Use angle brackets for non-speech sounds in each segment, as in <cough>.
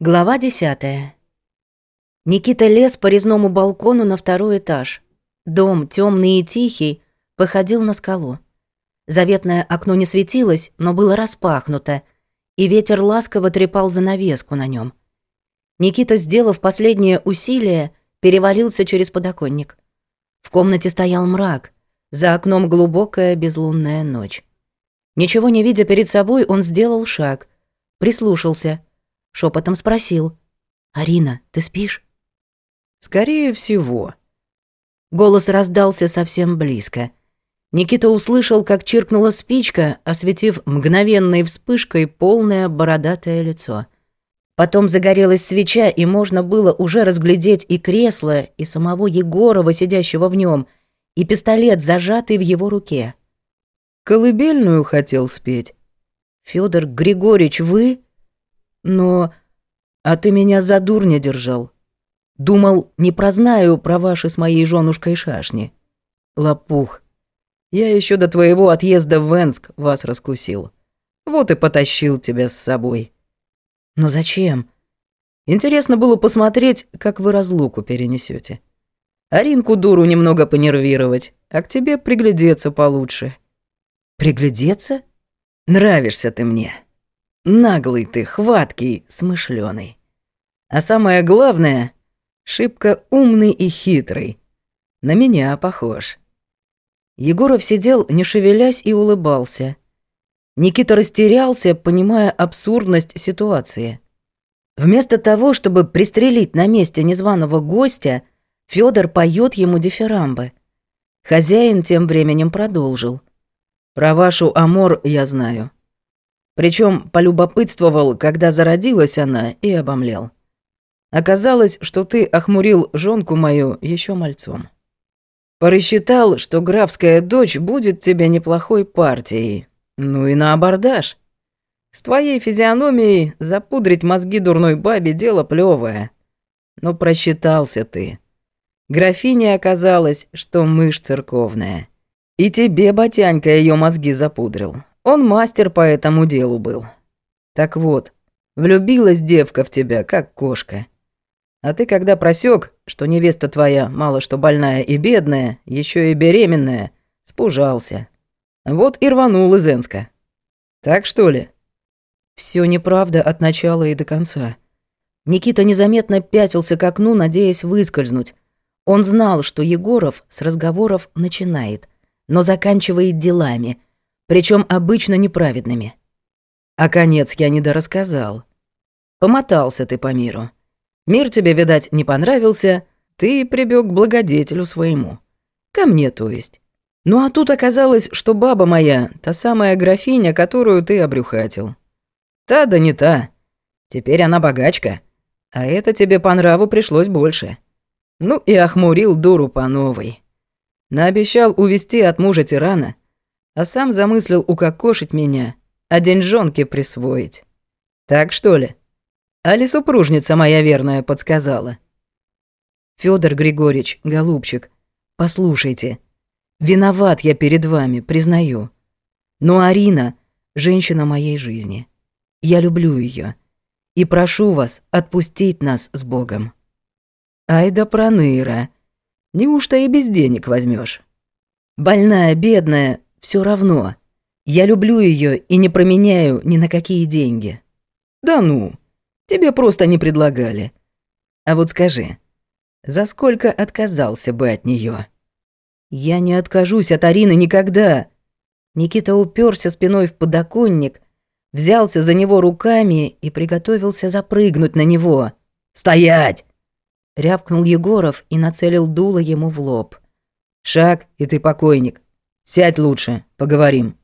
Глава 10. Никита лез по резному балкону на второй этаж. Дом, темный и тихий, походил на скалу. Заветное окно не светилось, но было распахнуто, и ветер ласково трепал занавеску на нем. Никита, сделав последнее усилие, перевалился через подоконник. В комнате стоял мрак, за окном глубокая безлунная ночь. Ничего не видя перед собой, он сделал шаг, прислушался — Шепотом спросил. «Арина, ты спишь?» «Скорее всего». Голос раздался совсем близко. Никита услышал, как чиркнула спичка, осветив мгновенной вспышкой полное бородатое лицо. Потом загорелась свеча, и можно было уже разглядеть и кресло, и самого Егорова, сидящего в нем, и пистолет, зажатый в его руке. «Колыбельную хотел спеть». Федор Григорьевич, вы?» Но... А ты меня за дурня держал. Думал, не прознаю про ваши с моей женушкой шашни. Лопух. Я еще до твоего отъезда в Венск вас раскусил. Вот и потащил тебя с собой. Но зачем? Интересно было посмотреть, как вы разлуку перенесете. Аринку дуру немного понервировать, а к тебе приглядеться получше. Приглядеться? Нравишься ты мне. Наглый ты, хваткий, смышленый. А самое главное, шибко умный и хитрый. На меня похож. Егоров сидел, не шевелясь, и улыбался. Никита растерялся, понимая абсурдность ситуации. Вместо того, чтобы пристрелить на месте незваного гостя, Федор поет ему дифирамбы. Хозяин тем временем продолжил. «Про вашу Амор я знаю. Причем полюбопытствовал, когда зародилась она, и обомлел. Оказалось, что ты охмурил жонку мою еще мальцом. Порасчитал, что графская дочь будет тебе неплохой партией. Ну и на абордаж. С твоей физиономией запудрить мозги дурной бабе дело плевое. Но просчитался ты. Графиня оказалась, что мышь церковная. И тебе, батянька, ее мозги запудрил. Он мастер по этому делу был. Так вот, влюбилась девка в тебя, как кошка. А ты когда просек, что невеста твоя мало что больная и бедная, еще и беременная, спужался. Вот и рванул из Энска. Так что ли? Все неправда от начала и до конца. Никита незаметно пятился к окну, надеясь выскользнуть. Он знал, что Егоров с разговоров начинает, но заканчивает делами — причем обычно неправедными. А конец я не дорассказал. Помотался ты по миру. Мир тебе, видать, не понравился, ты прибег к благодетелю своему. Ко мне, то есть. Ну а тут оказалось, что баба моя, та самая графиня, которую ты обрюхатил. Та да не та. Теперь она богачка. А это тебе по нраву пришлось больше. Ну и охмурил дуру по новой. Наобещал увести от мужа тирана, а сам замыслил укокошить меня, а деньжонки присвоить. Так что ли? Али супружница моя верная подсказала. Федор Григорьевич, голубчик, послушайте. Виноват я перед вами, признаю. Но Арина — женщина моей жизни. Я люблю ее И прошу вас отпустить нас с Богом. Ай да проныра. Неужто и без денег возьмешь? Больная, бедная, все равно. Я люблю ее и не променяю ни на какие деньги». «Да ну, тебе просто не предлагали. А вот скажи, за сколько отказался бы от нее? «Я не откажусь от Арины никогда!» Никита уперся спиной в подоконник, взялся за него руками и приготовился запрыгнуть на него. «Стоять!» Рявкнул Егоров и нацелил дуло ему в лоб. «Шаг, и ты покойник. Сядь лучше, поговорим».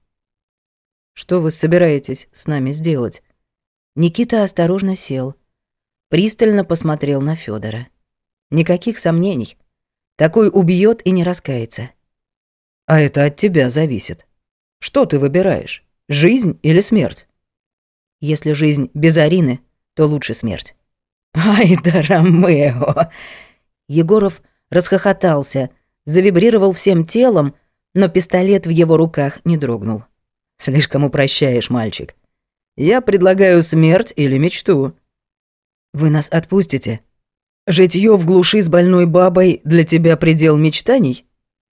«Что вы собираетесь с нами сделать?» Никита осторожно сел, пристально посмотрел на Федора. Никаких сомнений. Такой убьет и не раскается. «А это от тебя зависит. Что ты выбираешь, жизнь или смерть?» «Если жизнь без Арины, то лучше смерть». «Ай да, Ромео!» Егоров расхохотался, завибрировал всем телом, но пистолет в его руках не дрогнул. «Слишком упрощаешь, мальчик. Я предлагаю смерть или мечту». «Вы нас отпустите? Житьё в глуши с больной бабой для тебя предел мечтаний?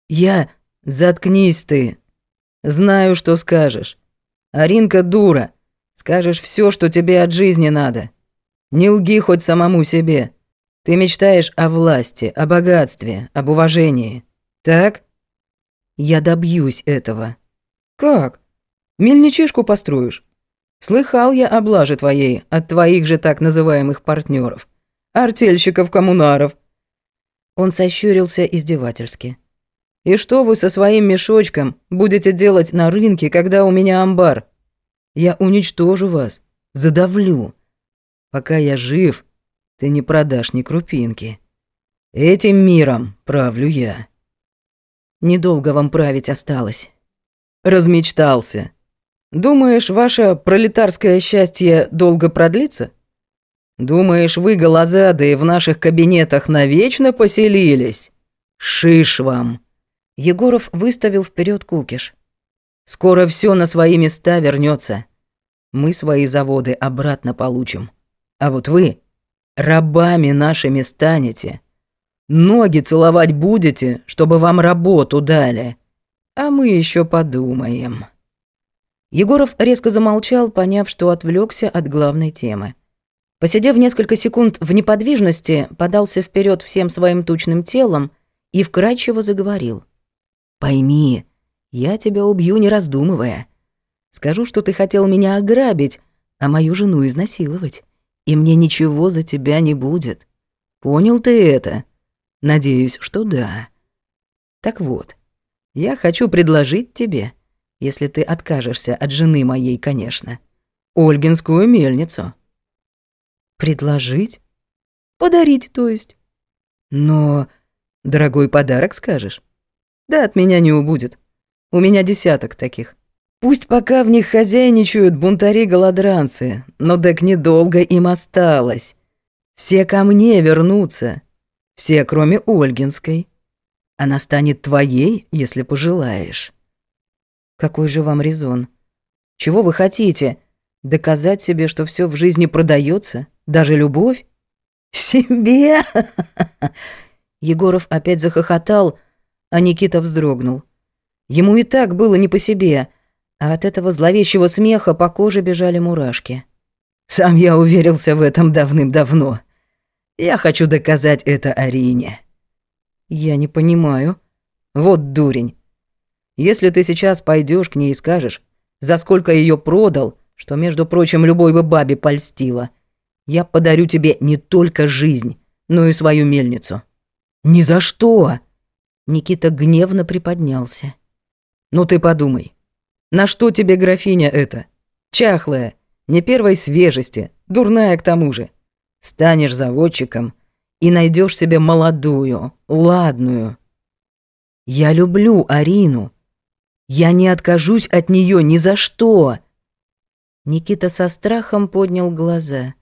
Я... Заткнись ты. Знаю, что скажешь. Аринка дура. Скажешь все, что тебе от жизни надо. Не лги хоть самому себе. Ты мечтаешь о власти, о богатстве, об уважении. Так?» Я добьюсь этого». «Как? Мельничишку построишь?» «Слыхал я о блаже твоей от твоих же так называемых партнеров, артельщиков-коммунаров». Он сощурился издевательски. «И что вы со своим мешочком будете делать на рынке, когда у меня амбар? Я уничтожу вас, задавлю. Пока я жив, ты не продашь ни крупинки. Этим миром правлю я». Недолго вам править осталось». «Размечтался. Думаешь, ваше пролетарское счастье долго продлится?» «Думаешь, вы, голозады, в наших кабинетах навечно поселились?» «Шиш вам!» Егоров выставил вперед кукиш. «Скоро все на свои места вернется. Мы свои заводы обратно получим. А вот вы рабами нашими станете». Ноги целовать будете, чтобы вам работу дали. А мы еще подумаем». Егоров резко замолчал, поняв, что отвлекся от главной темы. Посидев несколько секунд в неподвижности, подался вперед всем своим тучным телом и вкрадчиво заговорил. «Пойми, я тебя убью, не раздумывая. Скажу, что ты хотел меня ограбить, а мою жену изнасиловать, и мне ничего за тебя не будет. Понял ты это?» Надеюсь, что да. Так вот, я хочу предложить тебе, если ты откажешься от жены моей, конечно, Ольгинскую мельницу. Предложить? Подарить, то есть. Но дорогой подарок скажешь? Да от меня не убудет. У меня десяток таких. Пусть пока в них хозяйничают бунтари-голодранцы, но так недолго им осталось. Все ко мне вернутся. Все, кроме Ольгинской. Она станет твоей, если пожелаешь». «Какой же вам резон? Чего вы хотите? Доказать себе, что все в жизни продается, Даже любовь?» «Себе!» <laughs> Егоров опять захохотал, а Никита вздрогнул. Ему и так было не по себе, а от этого зловещего смеха по коже бежали мурашки. «Сам я уверился в этом давным-давно», я хочу доказать это Арине». «Я не понимаю». «Вот дурень. Если ты сейчас пойдешь к ней и скажешь, за сколько ее продал, что, между прочим, любой бы бабе польстила, я подарю тебе не только жизнь, но и свою мельницу». «Ни за что!» Никита гневно приподнялся. «Ну ты подумай. На что тебе графиня эта? Чахлая, не первой свежести, дурная к тому же. Станешь заводчиком и найдешь себе молодую, ладную. Я люблю Арину. Я не откажусь от нее ни за что. Никита со страхом поднял глаза.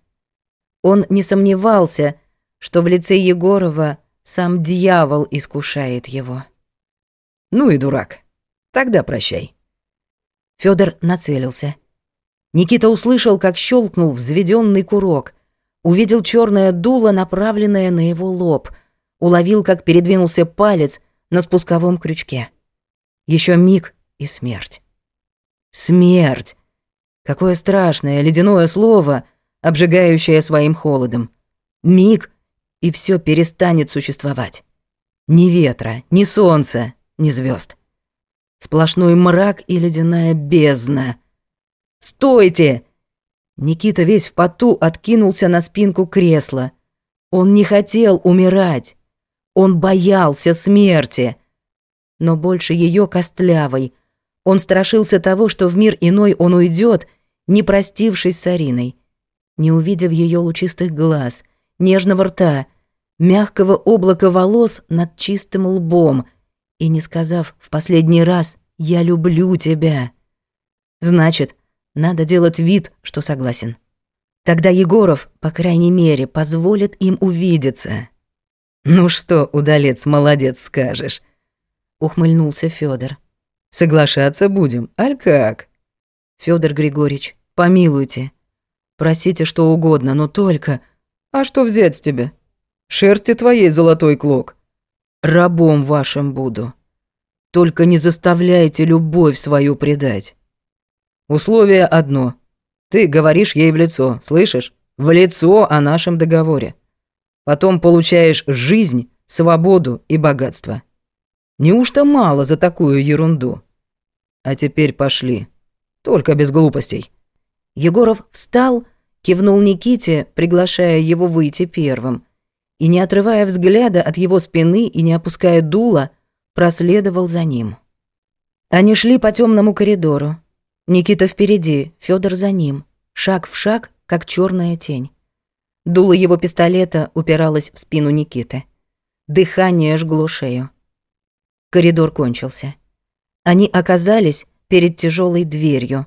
Он не сомневался, что в лице Егорова сам дьявол искушает его. Ну и дурак. Тогда прощай. Федор нацелился. Никита услышал, как щелкнул взведенный курок увидел черное дуло, направленное на его лоб, уловил, как передвинулся палец на спусковом крючке. Еще миг и смерть. Смерть! Какое страшное ледяное слово, обжигающее своим холодом. Миг, и все перестанет существовать. Ни ветра, ни солнца, ни звезд. Сплошной мрак и ледяная бездна. «Стойте!» Никита весь в поту откинулся на спинку кресла. Он не хотел умирать. Он боялся смерти. Но больше ее костлявой. Он страшился того, что в мир иной он уйдет, не простившись с Ариной, не увидев ее лучистых глаз, нежного рта, мягкого облака волос над чистым лбом и не сказав в последний раз «Я люблю тебя». Значит, надо делать вид, что согласен. Тогда Егоров, по крайней мере, позволит им увидеться. Ну что, удалец, молодец, скажешь, ухмыльнулся Федор. Соглашаться будем, аль как? Федор Григорьевич, помилуйте. Просите что угодно, но только... А что взять с тебя? Шерсти твоей золотой клок. Рабом вашим буду. Только не заставляйте любовь свою предать. Условие одно. Ты говоришь ей в лицо, слышишь? В лицо о нашем договоре. Потом получаешь жизнь, свободу и богатство. Неужто мало за такую ерунду? А теперь пошли. Только без глупостей. Егоров встал, кивнул Никите, приглашая его выйти первым, и, не отрывая взгляда от его спины и не опуская дула, проследовал за ним. Они шли по темному коридору. Никита впереди, Фёдор за ним, шаг в шаг, как чёрная тень. Дуло его пистолета упиралось в спину Никиты. Дыхание жгло шею. Коридор кончился. Они оказались перед тяжёлой дверью.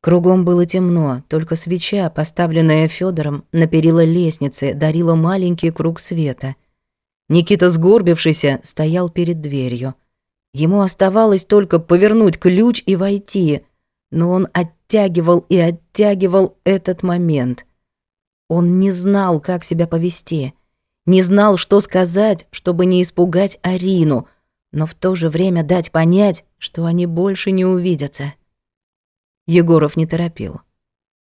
Кругом было темно, только свеча, поставленная Фёдором на перила лестницы, дарила маленький круг света. Никита, сгорбившийся, стоял перед дверью. Ему оставалось только повернуть ключ и войти — но он оттягивал и оттягивал этот момент. Он не знал, как себя повести, не знал, что сказать, чтобы не испугать Арину, но в то же время дать понять, что они больше не увидятся. Егоров не торопил.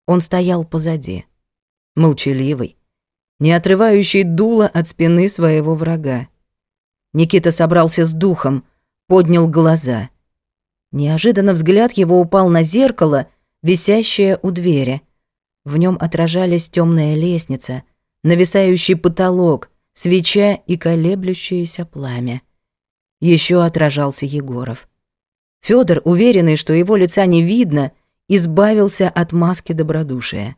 Он стоял позади, молчаливый, не отрывающий дуло от спины своего врага. Никита собрался с духом, поднял глаза — Неожиданно взгляд его упал на зеркало, висящее у двери. В нем отражались темная лестница, нависающий потолок, свеча и колеблющееся пламя. Еще отражался Егоров. Федор, уверенный, что его лица не видно, избавился от маски добродушия.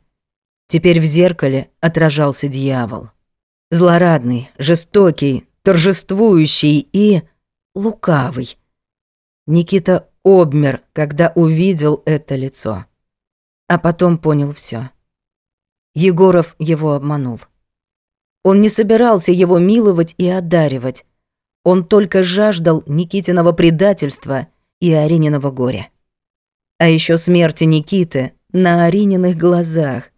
Теперь в зеркале отражался дьявол. Злорадный, жестокий, торжествующий и лукавый. Никита обмер, когда увидел это лицо. А потом понял все. Егоров его обманул. Он не собирался его миловать и одаривать. Он только жаждал Никитиного предательства и Арининого горя. А еще смерти Никиты на Арининых глазах.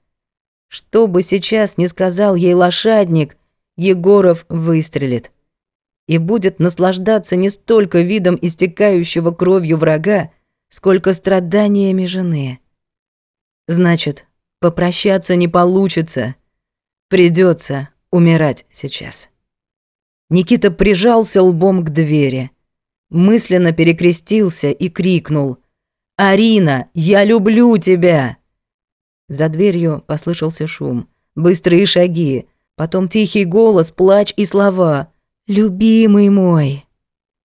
Что бы сейчас ни сказал ей лошадник, Егоров выстрелит и будет наслаждаться не столько видом истекающего кровью врага, сколько страданиями жены. Значит, попрощаться не получится. Придется умирать сейчас. Никита прижался лбом к двери, мысленно перекрестился и крикнул «Арина, я люблю тебя!» За дверью послышался шум, быстрые шаги, потом тихий голос, плач и слова «Любимый мой!»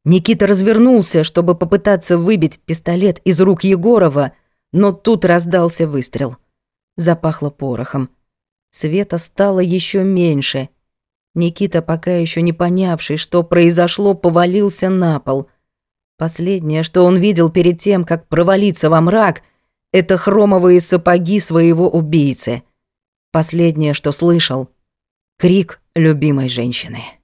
Никита развернулся, чтобы попытаться выбить пистолет из рук Егорова, но тут раздался выстрел. Запахло порохом. Света стало еще меньше. Никита, пока еще не понявший, что произошло, повалился на пол. Последнее, что он видел перед тем, как провалиться во мрак, это хромовые сапоги своего убийцы. Последнее, что слышал — крик любимой женщины.